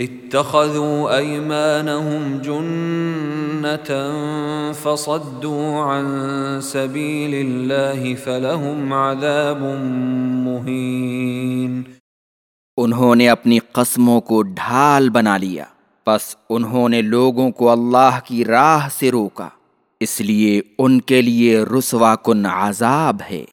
اتخذوا ايمانهم جنة فصدوا عن سبيل الله فلهم عذاب مهين. انہوں نے اپنی قسموں کو ڈھال بنا لیا، پس انہوں نے لوگوں کو اللہ کی راہ سے روکا، اس لیے ان کے لیے رسوا کن عذاب ہے۔